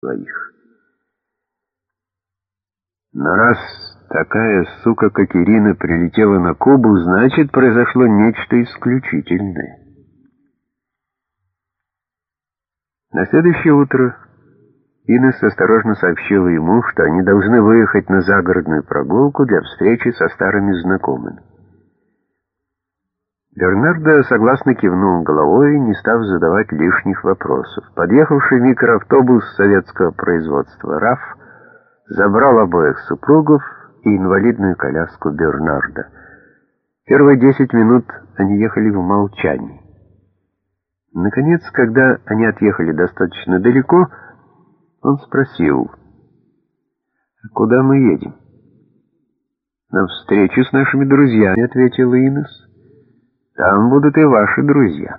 своих. Но раз такая сука, как Ирина, прилетела на Кубу, значит, произошло нечто исключительное. На следующее утро Инесс осторожно сообщила ему, что они должны выехать на загородную прогулку для встречи со старыми знакомыми. Бернардо согласно кивнул головой, не став задавать лишних вопросов. Подъехавший микроавтобус советского производства «РАФ» забрал обоих супругов и инвалидную коляску Бернарда. Первые десять минут они ехали в молчании. Наконец, когда они отъехали достаточно далеко, он спросил, «А «Куда мы едем?» «На встречу с нашими друзьями», — ответила Инесс. «Там будут и ваши друзья».